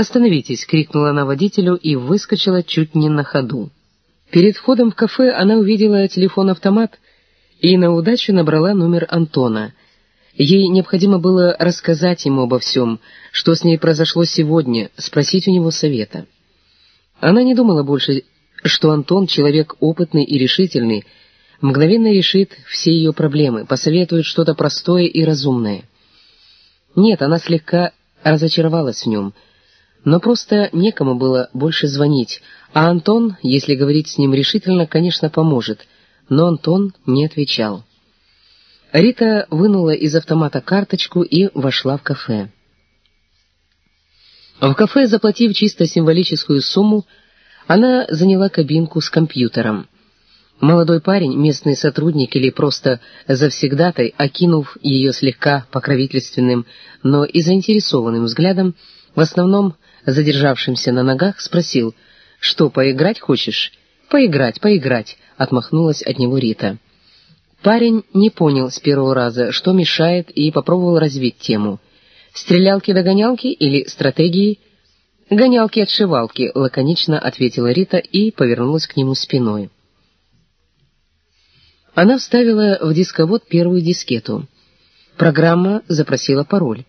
«Остановитесь!» — крикнула она водителю и выскочила чуть не на ходу. Перед входом в кафе она увидела телефон-автомат и на удачу набрала номер Антона. Ей необходимо было рассказать ему обо всем, что с ней произошло сегодня, спросить у него совета. Она не думала больше, что Антон, человек опытный и решительный, мгновенно решит все ее проблемы, посоветует что-то простое и разумное. Нет, она слегка разочаровалась в нем, но просто некому было больше звонить, а Антон, если говорить с ним решительно, конечно, поможет, но Антон не отвечал. Рита вынула из автомата карточку и вошла в кафе. В кафе, заплатив чисто символическую сумму, она заняла кабинку с компьютером. Молодой парень, местный сотрудник или просто завсегдатай, окинув ее слегка покровительственным, но и заинтересованным взглядом, в основном задержавшимся на ногах, спросил — «Что, поиграть хочешь?» «Поиграть, поиграть», — отмахнулась от него Рита. Парень не понял с первого раза, что мешает, и попробовал развить тему. «Стрелялки-догонялки или стратегии?» «Гонялки-отшивалки», — лаконично ответила Рита и повернулась к нему спиной. Она вставила в дисковод первую дискету. Программа запросила пароль.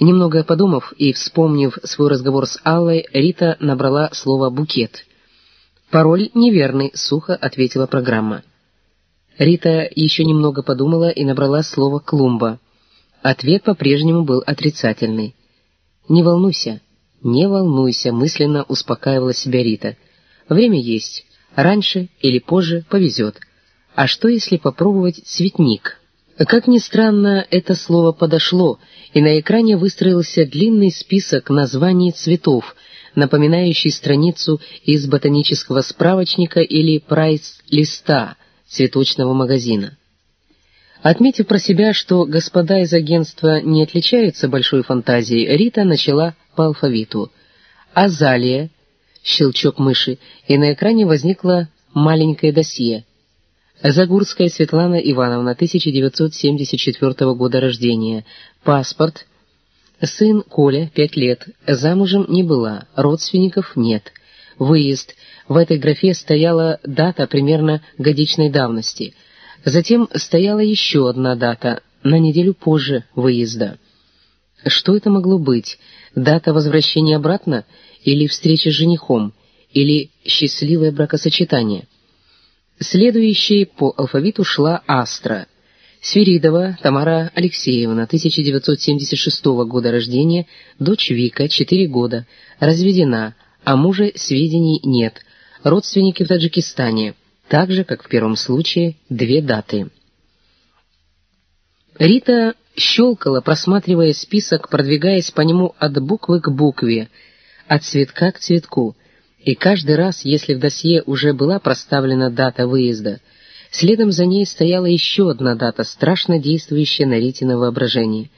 Немного подумав и вспомнив свой разговор с Аллой, Рита набрала слово «букет». «Пароль неверный», — сухо ответила программа. Рита еще немного подумала и набрала слово «клумба». Ответ по-прежнему был отрицательный. «Не волнуйся, не волнуйся», — мысленно успокаивала себя Рита. «Время есть. Раньше или позже повезет. А что, если попробовать цветник?» Как ни странно, это слово подошло, и на экране выстроился длинный список названий цветов, напоминающий страницу из ботанического справочника или прайс-листа цветочного магазина. Отметив про себя, что господа из агентства не отличаются большой фантазией, Рита начала по алфавиту. «Азалия», щелчок мыши, и на экране возникло маленькое досье. Загурская Светлана Ивановна, 1974 года рождения. Паспорт. Сын Коля, 5 лет. Замужем не была, родственников нет. Выезд. В этой графе стояла дата примерно годичной давности. Затем стояла еще одна дата, на неделю позже выезда. Что это могло быть? Дата возвращения обратно? Или встреча с женихом? Или счастливое бракосочетание? Следующей по алфавиту шла Астра. Свиридова Тамара Алексеевна, 1976 года рождения, дочь Вика, 4 года, разведена, о муже сведений нет, родственники в Таджикистане, так же, как в первом случае, две даты. Рита щелкала, просматривая список, продвигаясь по нему от буквы к букве, от цветка к цветку — и каждый раз, если в досье уже была проставлена дата выезда, следом за ней стояла еще одна дата, страшно действующая на Ритино воображение.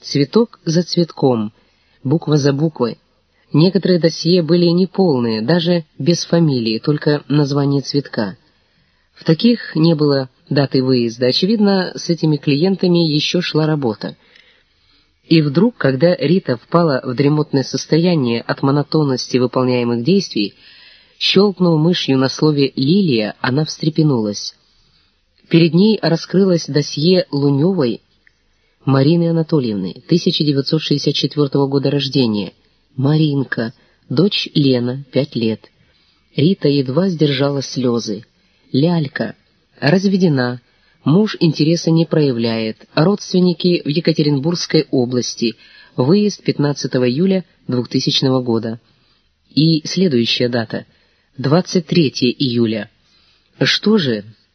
Цветок за цветком, буква за буквой. Некоторые досье были неполные, даже без фамилии, только название цветка. В таких не было даты выезда. Очевидно, с этими клиентами еще шла работа. И вдруг, когда Рита впала в дремотное состояние от монотонности выполняемых действий, щелкнув мышью на слове «Лилия», она встрепенулась. Перед ней раскрылось досье Луневой Марины Анатольевны, 1964 года рождения. Маринка, дочь Лена, пять лет. Рита едва сдержала слезы. Лялька, разведена, Муж интереса не проявляет. Родственники в Екатеринбургской области. Выезд 15 июля 2000 года. И следующая дата. 23 июля. Что же,